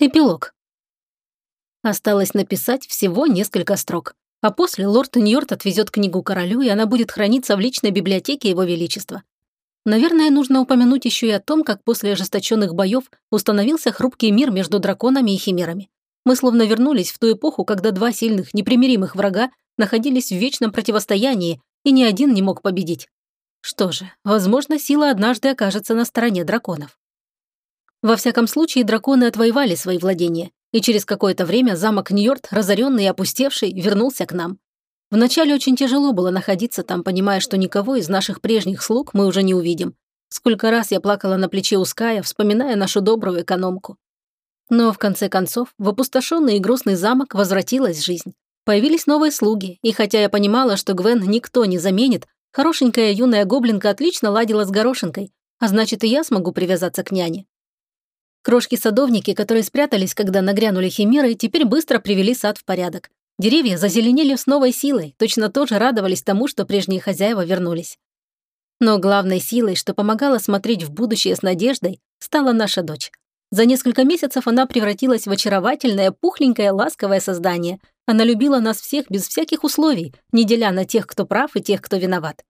Эпилог. Осталось написать всего несколько строк, а после лорд Ньорт отвезет книгу королю, и она будет храниться в личной библиотеке его величества. Наверное, нужно упомянуть еще и о том, как после ожесточенных боев установился хрупкий мир между драконами и химерами. Мы словно вернулись в ту эпоху, когда два сильных, непримиримых врага находились в вечном противостоянии, и ни один не мог победить. Что же, возможно, сила однажды окажется на стороне драконов. Во всяком случае, драконы отвоевали свои владения, и через какое-то время замок Ньорд, разоренный и опустевший, вернулся к нам. Вначале очень тяжело было находиться там, понимая, что никого из наших прежних слуг мы уже не увидим. Сколько раз я плакала на плече у Ская, вспоминая нашу добрую экономку. Но, в конце концов, в опустошенный и грустный замок возвратилась жизнь. Появились новые слуги, и хотя я понимала, что Гвен никто не заменит, хорошенькая юная гоблинка отлично ладила с горошинкой, а значит, и я смогу привязаться к няне. Крошки-садовники, которые спрятались, когда нагрянули химеры, теперь быстро привели сад в порядок. Деревья зазеленели с новой силой, точно тоже радовались тому, что прежние хозяева вернулись. Но главной силой, что помогала смотреть в будущее с надеждой, стала наша дочь. За несколько месяцев она превратилась в очаровательное, пухленькое, ласковое создание. Она любила нас всех без всяких условий, не деля на тех, кто прав, и тех, кто виноват.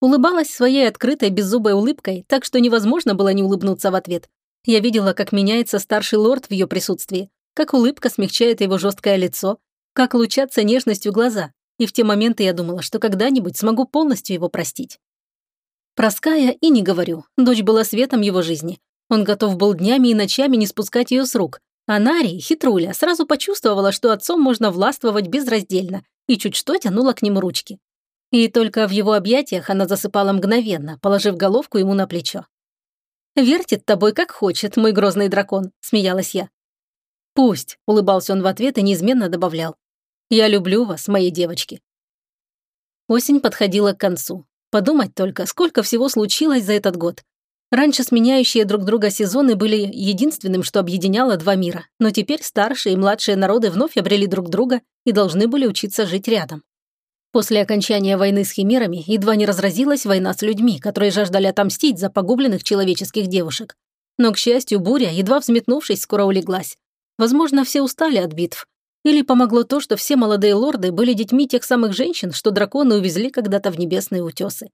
Улыбалась своей открытой, беззубой улыбкой, так что невозможно было не улыбнуться в ответ, я видела, как меняется старший лорд в ее присутствии, как улыбка смягчает его жесткое лицо, как лучатся нежностью глаза, и в те моменты я думала, что когда-нибудь смогу полностью его простить. Про Ская и не говорю, дочь была светом его жизни. Он готов был днями и ночами не спускать ее с рук, а Нари, хитруля, сразу почувствовала, что отцом можно властвовать безраздельно, и чуть что тянула к нему ручки. И только в его объятиях она засыпала мгновенно, положив головку ему на плечо. «Вертит тобой как хочет, мой грозный дракон», — смеялась я. «Пусть», — улыбался он в ответ и неизменно добавлял. «Я люблю вас, мои девочки». Осень подходила к концу. Подумать только, сколько всего случилось за этот год. Раньше сменяющие друг друга сезоны были единственным, что объединяло два мира, но теперь старшие и младшие народы вновь обрели друг друга и должны были учиться жить рядом. После окончания войны с химерами едва не разразилась война с людьми, которые жаждали отомстить за погубленных человеческих девушек. Но, к счастью, буря, едва взметнувшись, скоро улеглась. Возможно, все устали от битв. Или помогло то, что все молодые лорды были детьми тех самых женщин, что драконы увезли когда-то в небесные утесы.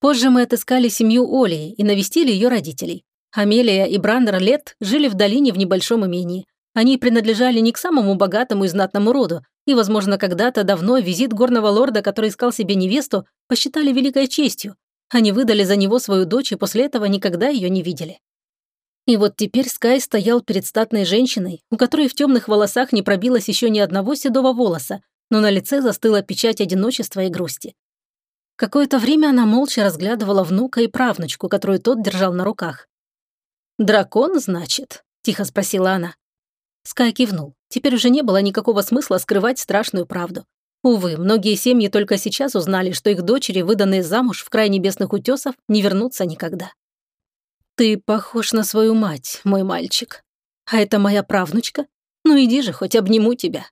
Позже мы отыскали семью Олии и навестили ее родителей. Амелия и Брандер Лет жили в долине в небольшом имении. Они принадлежали не к самому богатому и знатному роду, и, возможно, когда-то давно визит горного лорда, который искал себе невесту, посчитали великой честью. Они выдали за него свою дочь и после этого никогда ее не видели. И вот теперь Скай стоял перед статной женщиной, у которой в темных волосах не пробилось еще ни одного седого волоса, но на лице застыла печать одиночества и грусти. Какое-то время она молча разглядывала внука и правнучку, которую тот держал на руках. «Дракон, значит?» – тихо спросила она. Скай кивнул. Теперь уже не было никакого смысла скрывать страшную правду. Увы, многие семьи только сейчас узнали, что их дочери, выданные замуж в край небесных утесов, не вернутся никогда. «Ты похож на свою мать, мой мальчик. А это моя правнучка? Ну иди же, хоть обниму тебя».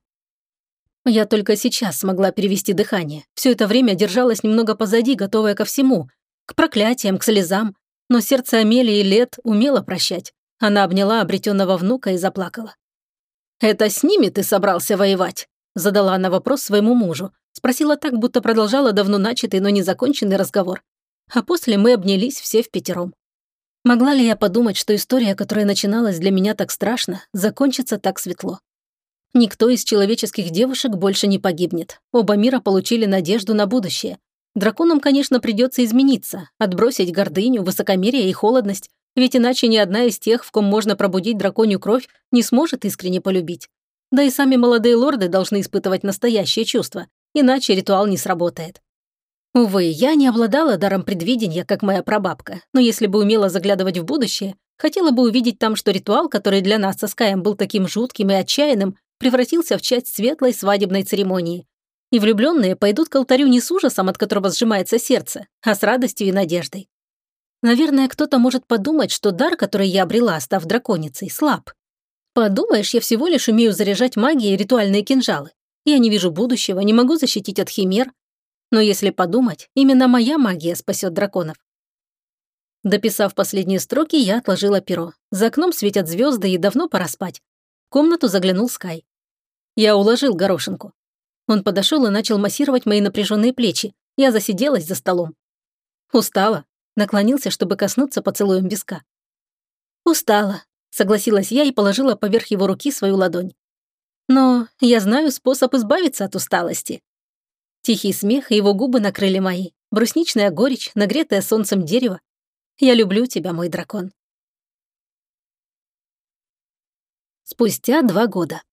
Я только сейчас смогла перевести дыхание. Все это время держалась немного позади, готовая ко всему. К проклятиям, к слезам. Но сердце Амелии лет умело прощать. Она обняла обретенного внука и заплакала. «Это с ними ты собрался воевать?» Задала она вопрос своему мужу. Спросила так, будто продолжала давно начатый, но незаконченный разговор. А после мы обнялись все в пятером. Могла ли я подумать, что история, которая начиналась для меня так страшно, закончится так светло? Никто из человеческих девушек больше не погибнет. Оба мира получили надежду на будущее. Драконам, конечно, придется измениться, отбросить гордыню, высокомерие и холодность, ведь иначе ни одна из тех, в ком можно пробудить драконью кровь, не сможет искренне полюбить. Да и сами молодые лорды должны испытывать настоящее чувство, иначе ритуал не сработает. Увы, я не обладала даром предвидения, как моя прабабка, но если бы умела заглядывать в будущее, хотела бы увидеть там, что ритуал, который для нас со Скаем был таким жутким и отчаянным, превратился в часть светлой свадебной церемонии. И влюбленные пойдут к алтарю не с ужасом, от которого сжимается сердце, а с радостью и надеждой. Наверное, кто-то может подумать, что дар, который я обрела, став драконицей, слаб. Подумаешь, я всего лишь умею заряжать магией ритуальные кинжалы. Я не вижу будущего, не могу защитить от химер. Но если подумать, именно моя магия спасет драконов. Дописав последние строки, я отложила перо. За окном светят звезды и давно пора спать. В комнату заглянул Скай. Я уложил горошинку. Он подошел и начал массировать мои напряженные плечи. Я засиделась за столом. Устала. Наклонился, чтобы коснуться поцелуем виска. Устала, согласилась я и положила поверх его руки свою ладонь. Но я знаю способ избавиться от усталости. Тихий смех и его губы накрыли мои. Брусничная горечь, нагретое солнцем дерево. Я люблю тебя, мой дракон. Спустя два года.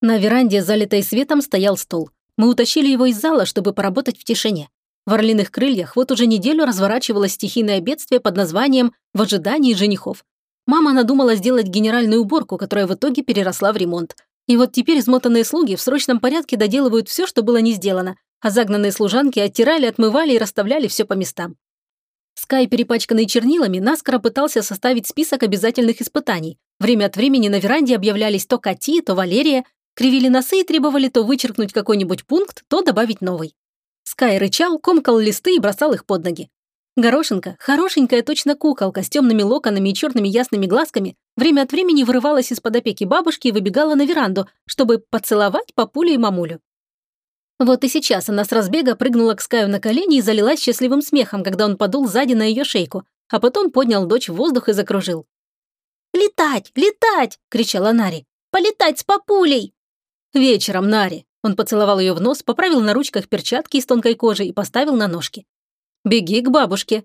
На веранде, залитой светом, стоял стол. Мы утащили его из зала, чтобы поработать в тишине. В орлиных крыльях вот уже неделю разворачивалось стихийное бедствие под названием «В ожидании женихов». Мама надумала сделать генеральную уборку, которая в итоге переросла в ремонт. И вот теперь измотанные слуги в срочном порядке доделывают все, что было не сделано, а загнанные служанки оттирали, отмывали и расставляли все по местам. Скай, перепачканный чернилами, наскоро пытался составить список обязательных испытаний. Время от времени на веранде объявлялись то Кати, то Валерия, кривили носы и требовали то вычеркнуть какой-нибудь пункт, то добавить новый. Скай рычал, комкал листы и бросал их под ноги. Горошинка, хорошенькая точно куколка с темными локонами и черными ясными глазками, время от времени вырывалась из-под опеки бабушки и выбегала на веранду, чтобы поцеловать папулю и мамулю. Вот и сейчас она с разбега прыгнула к Скаю на колени и залилась счастливым смехом, когда он подул сзади на ее шейку, а потом поднял дочь в воздух и закружил. «Летать! Летать!» — кричала Нари. «Полетать с папулей!» «Вечером, Нари!» Он поцеловал ее в нос, поправил на ручках перчатки из тонкой кожи и поставил на ножки. «Беги к бабушке!»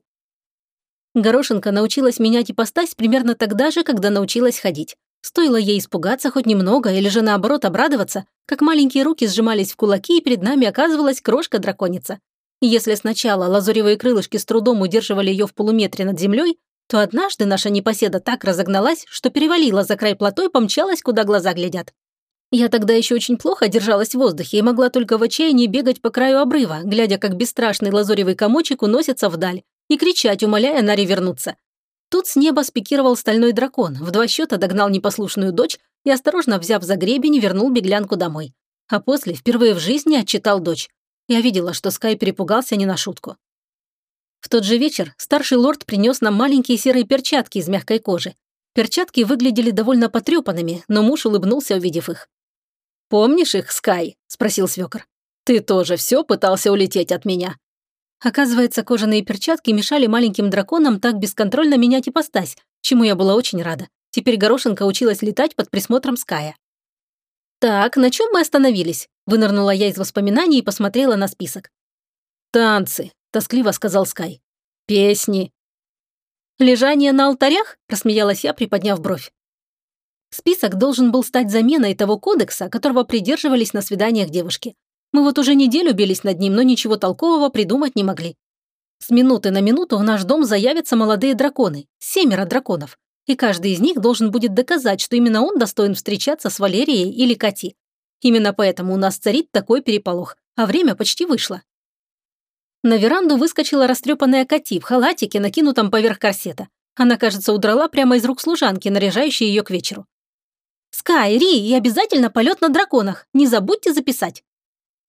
Горошинка научилась менять ипостась примерно тогда же, когда научилась ходить. Стоило ей испугаться хоть немного или же наоборот обрадоваться, как маленькие руки сжимались в кулаки, и перед нами оказывалась крошка-драконица. Если сначала лазуревые крылышки с трудом удерживали ее в полуметре над землей, то однажды наша непоседа так разогналась, что перевалила за край плато и помчалась, куда глаза глядят. Я тогда еще очень плохо держалась в воздухе и могла только в отчаянии бегать по краю обрыва, глядя, как бесстрашный лазоревый комочек уносится вдаль, и кричать, умоляя Наре вернуться. Тут с неба спикировал стальной дракон, в два счета догнал непослушную дочь и, осторожно взяв за гребень, вернул беглянку домой. А после впервые в жизни отчитал дочь. Я видела, что Скай перепугался не на шутку. В тот же вечер старший лорд принес нам маленькие серые перчатки из мягкой кожи. Перчатки выглядели довольно потрепанными, но муж улыбнулся, увидев их. «Помнишь их, Скай?» – спросил свекор. «Ты тоже все пытался улететь от меня. Оказывается, кожаные перчатки мешали маленьким драконам так бесконтрольно менять ипостась, чему я была очень рада. Теперь горошинка училась летать под присмотром Ская. «Так, на чем мы остановились?» Вынырнула я из воспоминаний и посмотрела на список. «Танцы», — тоскливо сказал Скай. «Песни». «Лежание на алтарях?» – рассмеялась я, приподняв бровь. Список должен был стать заменой того кодекса, которого придерживались на свиданиях девушки. Мы вот уже неделю бились над ним, но ничего толкового придумать не могли. С минуты на минуту в наш дом заявятся молодые драконы, семеро драконов, и каждый из них должен будет доказать, что именно он достоин встречаться с Валерией или Кати. Именно поэтому у нас царит такой переполох, а время почти вышло. На веранду выскочила растрепанная Кати в халатике, накинутом поверх корсета. Она, кажется, удрала прямо из рук служанки, наряжающей ее к вечеру. «Скай, Ри, и обязательно полет на драконах. Не забудьте записать».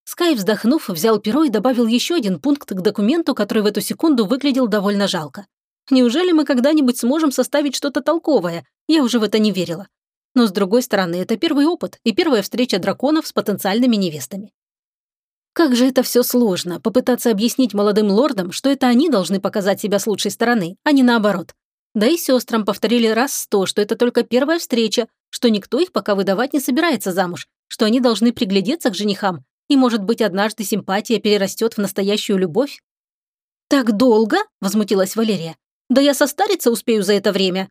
Скай, вздохнув, взял перо и добавил еще один пункт к документу, который в эту секунду выглядел довольно жалко. Неужели мы когда-нибудь сможем составить что-то толковое? Я уже в это не верила. Но, с другой стороны, это первый опыт и первая встреча драконов с потенциальными невестами. Как же это все сложно, попытаться объяснить молодым лордам, что это они должны показать себя с лучшей стороны, а не наоборот. Да и сестрам повторили раз сто, что это только первая встреча, что никто их пока выдавать не собирается замуж, что они должны приглядеться к женихам, и, может быть, однажды симпатия перерастет в настоящую любовь? «Так долго?» – возмутилась Валерия. «Да я состариться успею за это время».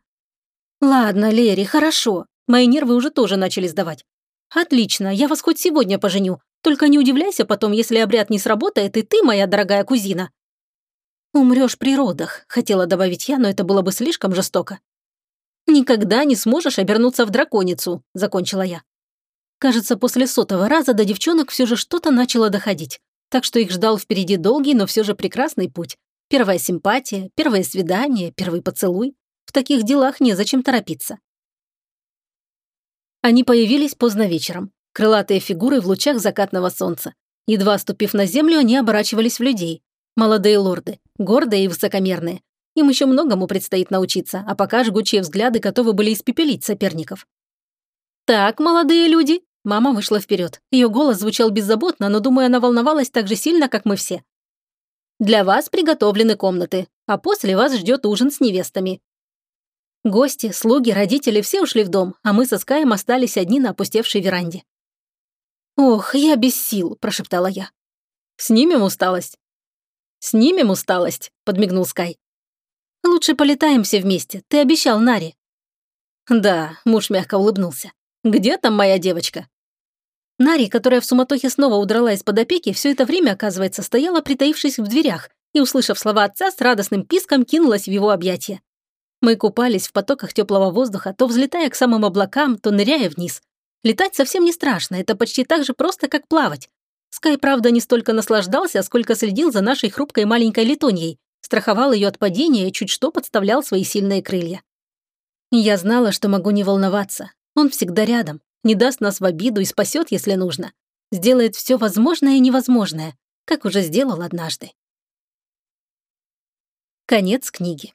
«Ладно, Лери, хорошо. Мои нервы уже тоже начали сдавать. Отлично, я вас хоть сегодня поженю. Только не удивляйся потом, если обряд не сработает, и ты, моя дорогая кузина». «Умрешь при родах», – хотела добавить я, но это было бы слишком жестоко. «Никогда не сможешь обернуться в драконицу», – закончила я. Кажется, после сотого раза до девчонок все же что-то начало доходить. Так что их ждал впереди долгий, но все же прекрасный путь. Первая симпатия, первое свидание, первый поцелуй. В таких делах незачем торопиться. Они появились поздно вечером. Крылатые фигуры в лучах закатного солнца. Едва ступив на землю, они оборачивались в людей. Молодые лорды, гордые и высокомерные. Им еще многому предстоит научиться, а пока жгучие взгляды готовы были испепелить соперников. «Так, молодые люди!» Мама вышла вперед. Ее голос звучал беззаботно, но, думаю, она волновалась так же сильно, как мы все. «Для вас приготовлены комнаты, а после вас ждет ужин с невестами. Гости, слуги, родители все ушли в дом, а мы со Скаем остались одни на опустевшей веранде. «Ох, я без сил», – прошептала я. «Снимем усталость?» «Снимем усталость», – подмигнул Скай. «Лучше полетаем все вместе, ты обещал Наре». «Да», – муж мягко улыбнулся. «Где там моя девочка?» Нари, которая в суматохе снова удрала из-под опеки, все это время, оказывается, стояла, притаившись в дверях, и, услышав слова отца, с радостным писком кинулась в его объятия. Мы купались в потоках теплого воздуха, то взлетая к самым облакам, то ныряя вниз. Летать совсем не страшно, это почти так же просто, как плавать. Скай, правда, не столько наслаждался, сколько следил за нашей хрупкой маленькой летуньей, страховал ее от падения и чуть что подставлял свои сильные крылья. Я знала, что могу не волноваться. Он всегда рядом, не даст нас в обиду и спасет, если нужно. Сделает все возможное и невозможное, как уже сделал однажды. Конец книги.